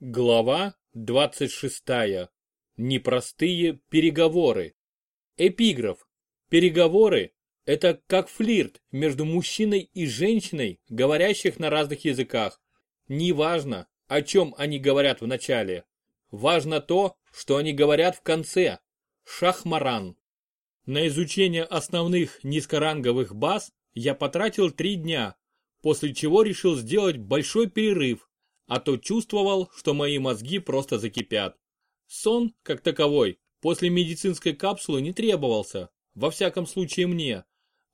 Глава 26. Непростые переговоры. Эпиграф. Переговоры – это как флирт между мужчиной и женщиной, говорящих на разных языках. Неважно, о чем они говорят в начале. Важно то, что они говорят в конце. Шахмаран. На изучение основных низкоранговых баз я потратил три дня, после чего решил сделать большой перерыв а то чувствовал, что мои мозги просто закипят. Сон, как таковой, после медицинской капсулы не требовался, во всяком случае мне,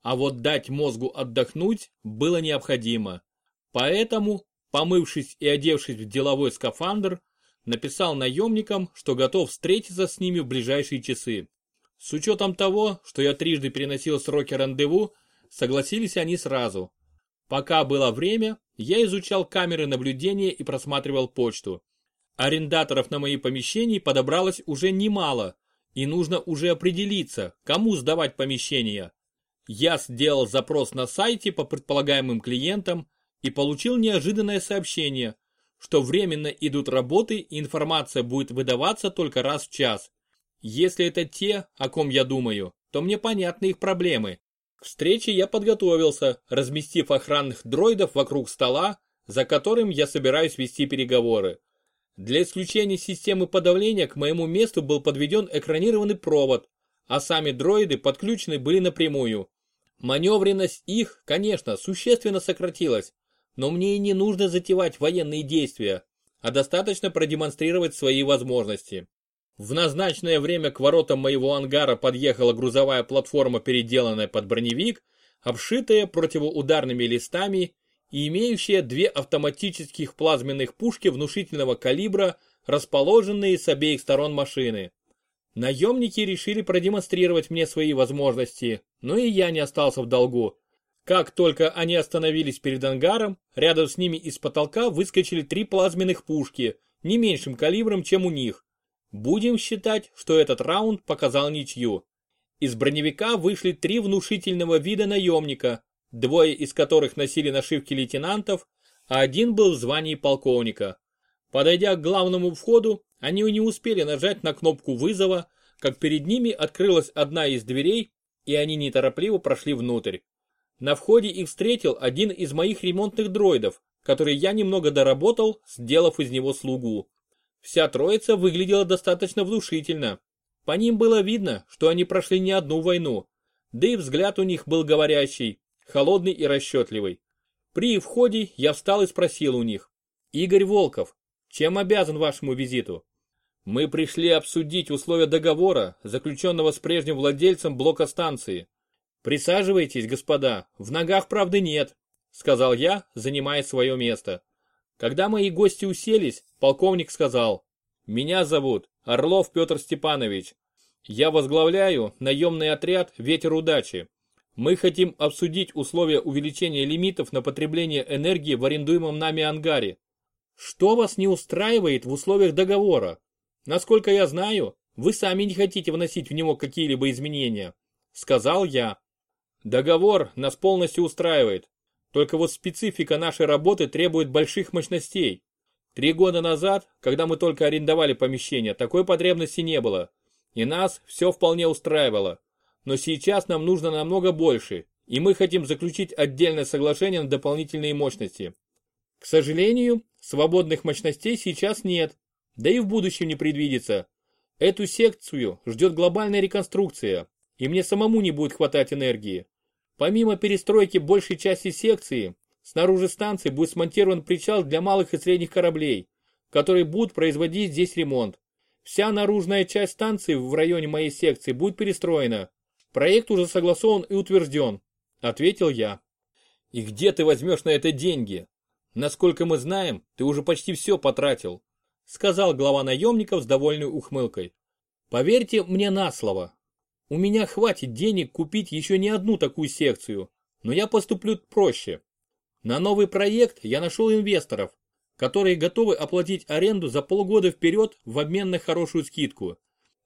а вот дать мозгу отдохнуть было необходимо. Поэтому, помывшись и одевшись в деловой скафандр, написал наемникам, что готов встретиться с ними в ближайшие часы. С учетом того, что я трижды переносил сроки рандеву, согласились они сразу. Пока было время, я изучал камеры наблюдения и просматривал почту. Арендаторов на мои помещения подобралось уже немало, и нужно уже определиться, кому сдавать помещения. Я сделал запрос на сайте по предполагаемым клиентам и получил неожиданное сообщение, что временно идут работы и информация будет выдаваться только раз в час. Если это те, о ком я думаю, то мне понятны их проблемы. К встрече я подготовился, разместив охранных дроидов вокруг стола, за которым я собираюсь вести переговоры. Для исключения системы подавления к моему месту был подведен экранированный провод, а сами дроиды подключены были напрямую. Маневренность их, конечно, существенно сократилась, но мне и не нужно затевать военные действия, а достаточно продемонстрировать свои возможности. В назначенное время к воротам моего ангара подъехала грузовая платформа, переделанная под броневик, обшитая противоударными листами и имеющая две автоматических плазменных пушки внушительного калибра, расположенные с обеих сторон машины. Наемники решили продемонстрировать мне свои возможности, но и я не остался в долгу. Как только они остановились перед ангаром, рядом с ними из потолка выскочили три плазменных пушки, не меньшим калибром, чем у них. Будем считать, что этот раунд показал ничью. Из броневика вышли три внушительного вида наемника, двое из которых носили нашивки лейтенантов, а один был в звании полковника. Подойдя к главному входу, они не успели нажать на кнопку вызова, как перед ними открылась одна из дверей, и они неторопливо прошли внутрь. На входе их встретил один из моих ремонтных дроидов, который я немного доработал, сделав из него слугу. Вся троица выглядела достаточно внушительно. По ним было видно, что они прошли не одну войну. Да и взгляд у них был говорящий, холодный и расчетливый. При входе я встал и спросил у них. Игорь Волков, чем обязан вашему визиту? Мы пришли обсудить условия договора, заключенного с прежним владельцем блока станции. Присаживайтесь, господа, в ногах правды нет, сказал я, занимая свое место. Когда мои гости уселись, полковник сказал, «Меня зовут Орлов Петр Степанович. Я возглавляю наемный отряд «Ветер удачи». Мы хотим обсудить условия увеличения лимитов на потребление энергии в арендуемом нами ангаре. Что вас не устраивает в условиях договора? Насколько я знаю, вы сами не хотите вносить в него какие-либо изменения, сказал я. Договор нас полностью устраивает. Только вот специфика нашей работы требует больших мощностей. Три года назад, когда мы только арендовали помещение, такой потребности не было. И нас все вполне устраивало. Но сейчас нам нужно намного больше, и мы хотим заключить отдельное соглашение на дополнительные мощности. К сожалению, свободных мощностей сейчас нет, да и в будущем не предвидится. Эту секцию ждет глобальная реконструкция, и мне самому не будет хватать энергии. Помимо перестройки большей части секции, снаружи станции будет смонтирован причал для малых и средних кораблей, которые будут производить здесь ремонт. Вся наружная часть станции в районе моей секции будет перестроена. Проект уже согласован и утвержден, ответил я. И где ты возьмешь на это деньги? Насколько мы знаем, ты уже почти все потратил, сказал глава наемников с довольной ухмылкой. Поверьте мне на слово, у меня хватит денег купить еще не одну такую секцию, но я поступлю проще. На новый проект я нашел инвесторов, которые готовы оплатить аренду за полгода вперед в обмен на хорошую скидку.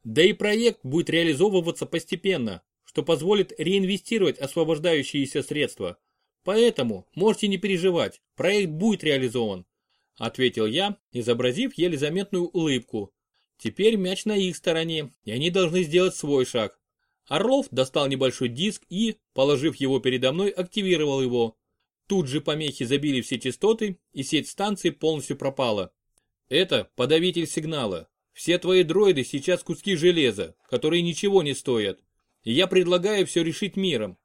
Да и проект будет реализовываться постепенно, что позволит реинвестировать освобождающиеся средства. Поэтому можете не переживать, проект будет реализован. ответил я, изобразив еле заметную улыбку. Теперь мяч на их стороне, и они должны сделать свой шаг. Орлов достал небольшой диск и, положив его передо мной, активировал его. Тут же помехи забили все частоты, и сеть станции полностью пропала. Это подавитель сигнала. Все твои дроиды сейчас куски железа, которые ничего не стоят. Я предлагаю все решить миром.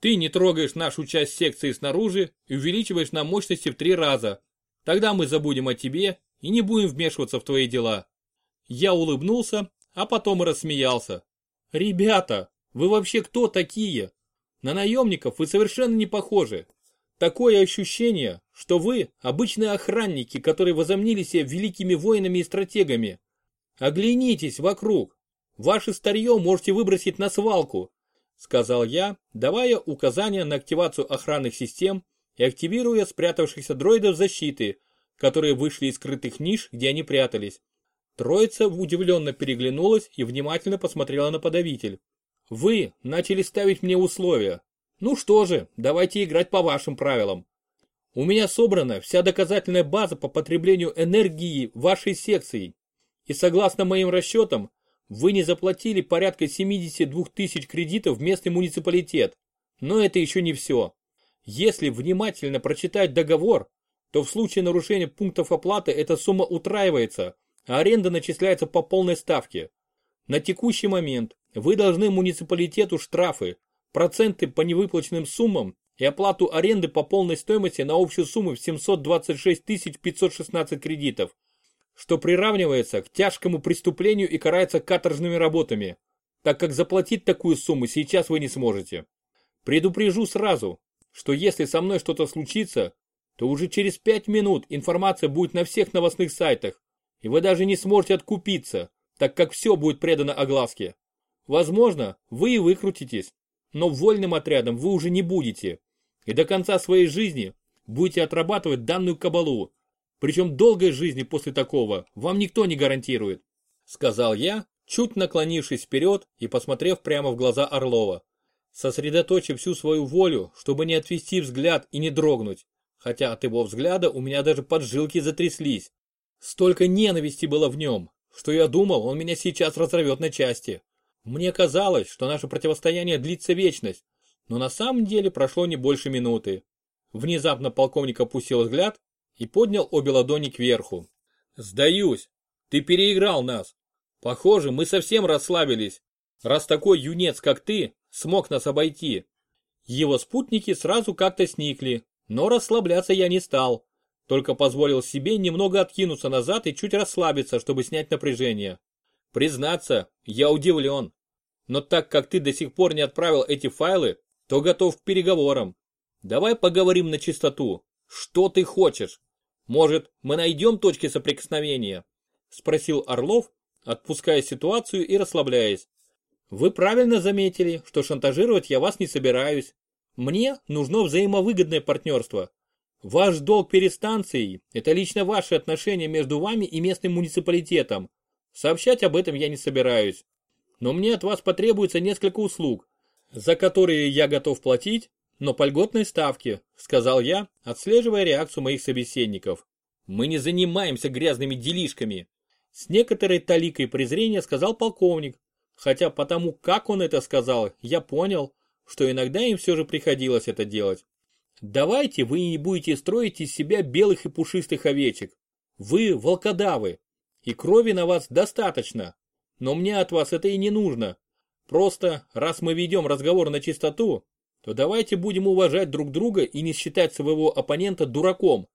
Ты не трогаешь нашу часть секции снаружи и увеличиваешь нам мощности в три раза. Тогда мы забудем о тебе и не будем вмешиваться в твои дела. Я улыбнулся, а потом и рассмеялся. Ребята, вы вообще кто такие? На наемников вы совершенно не похожи. Такое ощущение, что вы обычные охранники, которые возомнили себя великими воинами и стратегами. Оглянитесь вокруг. Ваше старье можете выбросить на свалку, сказал я, давая указания на активацию охранных систем и активируя спрятавшихся дроидов защиты, которые вышли из скрытых ниш, где они прятались. Троица удивленно переглянулась и внимательно посмотрела на подавитель. Вы начали ставить мне условия. Ну что же, давайте играть по вашим правилам. У меня собрана вся доказательная база по потреблению энергии вашей секции. И согласно моим расчетам, вы не заплатили порядка 72 тысяч кредитов в местный муниципалитет. Но это еще не все. Если внимательно прочитать договор, то в случае нарушения пунктов оплаты эта сумма утраивается, а аренда начисляется по полной ставке. На текущий момент вы должны муниципалитету штрафы, проценты по невыплаченным суммам и оплату аренды по полной стоимости на общую сумму в 726 516 кредитов, что приравнивается к тяжкому преступлению и карается каторжными работами, так как заплатить такую сумму сейчас вы не сможете. Предупрежу сразу, что если со мной что-то случится, то уже через 5 минут информация будет на всех новостных сайтах, и вы даже не сможете откупиться, так как все будет предано огласке. Возможно, вы и выкрутитесь, но вольным отрядом вы уже не будете. И до конца своей жизни будете отрабатывать данную кабалу. Причем долгой жизни после такого вам никто не гарантирует. Сказал я, чуть наклонившись вперед и посмотрев прямо в глаза Орлова. Сосредоточив всю свою волю, чтобы не отвести взгляд и не дрогнуть. Хотя от его взгляда у меня даже поджилки затряслись. Столько ненависти было в нем, что я думал, он меня сейчас разорвет на части. Мне казалось, что наше противостояние длится вечность, но на самом деле прошло не больше минуты. Внезапно полковник опустил взгляд и поднял обе ладони кверху. «Сдаюсь! Ты переиграл нас! Похоже, мы совсем расслабились, раз такой юнец, как ты, смог нас обойти!» Его спутники сразу как-то сникли, но расслабляться я не стал, только позволил себе немного откинуться назад и чуть расслабиться, чтобы снять напряжение. Признаться, я удивлен. Но так как ты до сих пор не отправил эти файлы, то готов к переговорам. Давай поговорим на чистоту. Что ты хочешь? Может, мы найдем точки соприкосновения? Спросил Орлов, отпуская ситуацию и расслабляясь. Вы правильно заметили, что шантажировать я вас не собираюсь. Мне нужно взаимовыгодное партнерство. Ваш долг перед станцией – это лично ваши отношения между вами и местным муниципалитетом. Сообщать об этом я не собираюсь но мне от вас потребуется несколько услуг, за которые я готов платить, но по льготной ставке, сказал я, отслеживая реакцию моих собеседников. Мы не занимаемся грязными делишками. С некоторой таликой презрения сказал полковник, хотя потому, как он это сказал, я понял, что иногда им все же приходилось это делать. Давайте вы не будете строить из себя белых и пушистых овечек. Вы волкодавы, и крови на вас достаточно, но мне от вас это и не нужно. Просто, раз мы ведем разговор на чистоту, то давайте будем уважать друг друга и не считать своего оппонента дураком.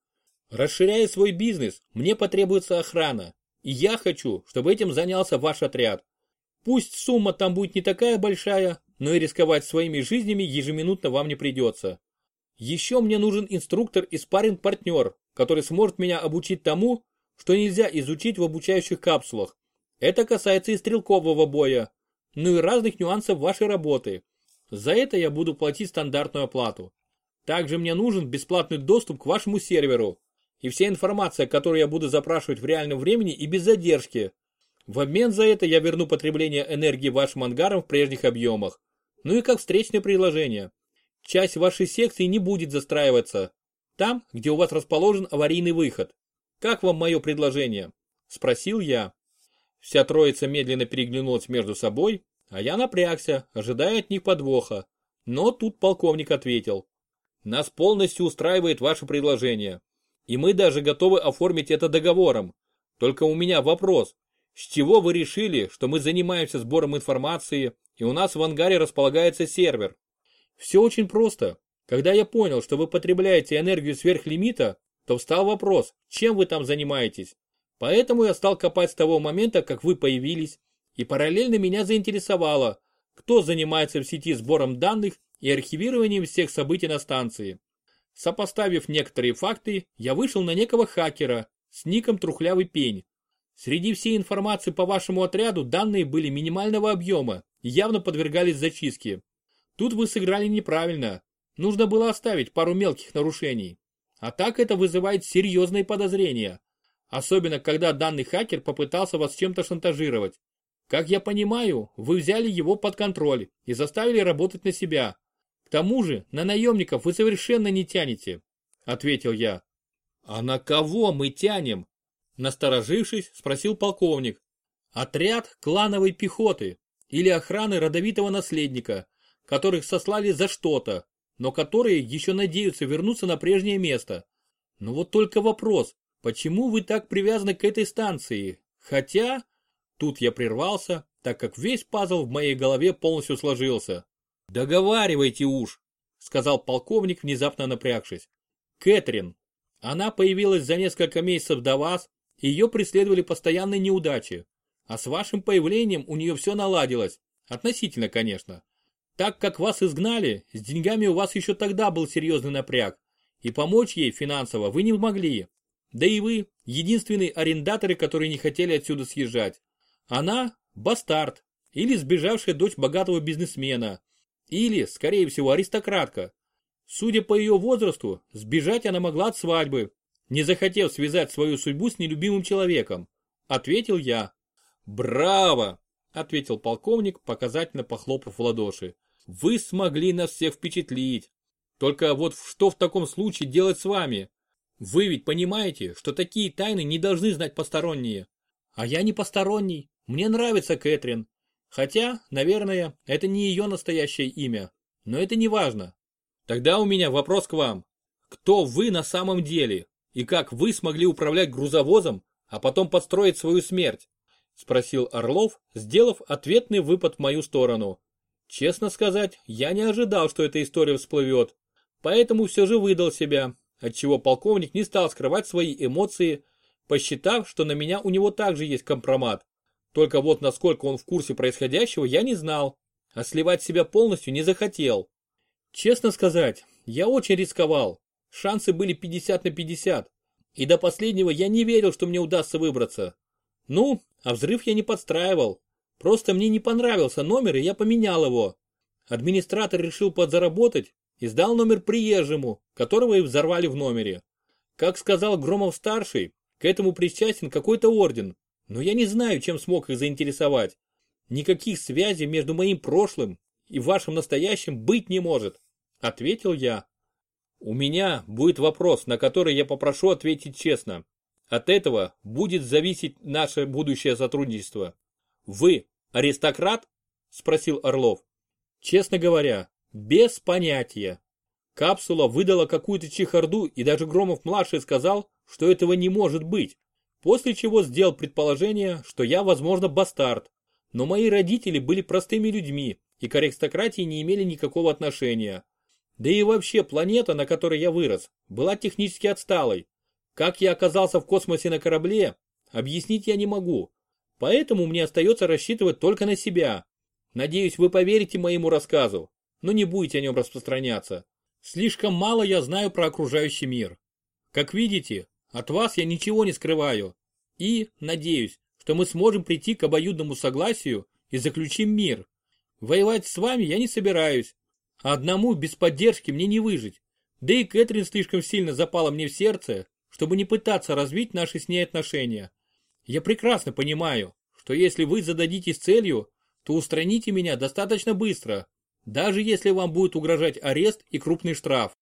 Расширяя свой бизнес, мне потребуется охрана. И я хочу, чтобы этим занялся ваш отряд. Пусть сумма там будет не такая большая, но и рисковать своими жизнями ежеминутно вам не придется. Еще мне нужен инструктор и спарринг-партнер, который сможет меня обучить тому, что нельзя изучить в обучающих капсулах. Это касается и стрелкового боя, ну и разных нюансов вашей работы. За это я буду платить стандартную оплату. Также мне нужен бесплатный доступ к вашему серверу и вся информация, которую я буду запрашивать в реальном времени и без задержки. В обмен за это я верну потребление энергии вашим ангарам в прежних объемах. Ну и как встречное предложение. Часть вашей секции не будет застраиваться. Там, где у вас расположен аварийный выход. как вам мое предложение? Спросил я. Вся троица медленно переглянулась между собой, а я напрягся, ожидая от них подвоха. Но тут полковник ответил. Нас полностью устраивает ваше предложение. И мы даже готовы оформить это договором. Только у меня вопрос. С чего вы решили, что мы занимаемся сбором информации, и у нас в ангаре располагается сервер? Все очень просто. Когда я понял, что вы потребляете энергию сверх лимита, то встал вопрос, чем вы там занимаетесь. Поэтому я стал копать с того момента, как вы появились, и параллельно меня заинтересовало, кто занимается в сети сбором данных и архивированием всех событий на станции. Сопоставив некоторые факты, я вышел на некого хакера с ником Трухлявый Пень. Среди всей информации по вашему отряду данные были минимального объема и явно подвергались зачистке. Тут вы сыграли неправильно. Нужно было оставить пару мелких нарушений. А так это вызывает серьезные подозрения. Особенно, когда данный хакер попытался вас чем-то шантажировать. Как я понимаю, вы взяли его под контроль и заставили работать на себя. К тому же, на наемников вы совершенно не тянете, ответил я. А на кого мы тянем? Насторожившись, спросил полковник. Отряд клановой пехоты или охраны родовитого наследника, которых сослали за что-то, но которые еще надеются вернуться на прежнее место. Но вот только вопрос, почему вы так привязаны к этой станции? Хотя, тут я прервался, так как весь пазл в моей голове полностью сложился. Договаривайте уж, сказал полковник, внезапно напрягшись. Кэтрин. Она появилась за несколько месяцев до вас, и ее преследовали постоянные неудачи. А с вашим появлением у нее все наладилось. Относительно, конечно. Так как вас изгнали, с деньгами у вас еще тогда был серьезный напряг, и помочь ей финансово вы не могли. Да и вы – единственные арендаторы, которые не хотели отсюда съезжать. Она – бастард, или сбежавшая дочь богатого бизнесмена, или, скорее всего, аристократка. Судя по ее возрасту, сбежать она могла от свадьбы, не захотев связать свою судьбу с нелюбимым человеком. Ответил я. «Браво!» – ответил полковник, показательно похлопав в ладоши. Вы смогли нас всех впечатлить. Только вот что в таком случае делать с вами? Вы ведь понимаете, что такие тайны не должны знать посторонние. А я не посторонний. Мне нравится Кэтрин. Хотя, наверное, это не ее настоящее имя. Но это не важно. Тогда у меня вопрос к вам. Кто вы на самом деле? И как вы смогли управлять грузовозом, а потом подстроить свою смерть? Спросил Орлов, сделав ответный выпад в мою сторону. Честно сказать, я не ожидал, что эта история всплывет, поэтому все же выдал себя, отчего полковник не стал скрывать свои эмоции, посчитав, что на меня у него также есть компромат. Только вот насколько он в курсе происходящего, я не знал, а сливать себя полностью не захотел. Честно сказать, я очень рисковал, шансы были 50 на 50, и до последнего я не верил, что мне удастся выбраться. Ну, а взрыв я не подстраивал, Просто мне не понравился номер, и я поменял его. Администратор решил подзаработать и сдал номер приезжему, которого и взорвали в номере. Как сказал Громов-старший, к этому причастен какой-то орден, но я не знаю, чем смог их заинтересовать. Никаких связей между моим прошлым и вашим настоящим быть не может, ответил я. У меня будет вопрос, на который я попрошу ответить честно. От этого будет зависеть наше будущее сотрудничество. Вы аристократ? Спросил Орлов. Честно говоря, без понятия. Капсула выдала какую-то чехарду и даже Громов-младший сказал, что этого не может быть. После чего сделал предположение, что я, возможно, бастард. Но мои родители были простыми людьми и к аристократии не имели никакого отношения. Да и вообще планета, на которой я вырос, была технически отсталой. Как я оказался в космосе на корабле, объяснить я не могу. Поэтому мне остается рассчитывать только на себя. Надеюсь, вы поверите моему рассказу, но не будете о нем распространяться. Слишком мало я знаю про окружающий мир. Как видите, от вас я ничего не скрываю. И, надеюсь, что мы сможем прийти к обоюдному согласию и заключим мир. Воевать с вами я не собираюсь. А одному без поддержки мне не выжить. Да и Кэтрин слишком сильно запала мне в сердце, чтобы не пытаться развить наши с ней отношения. Я прекрасно понимаю, что если вы зададитесь целью, то устраните меня достаточно быстро, даже если вам будет угрожать арест и крупный штраф.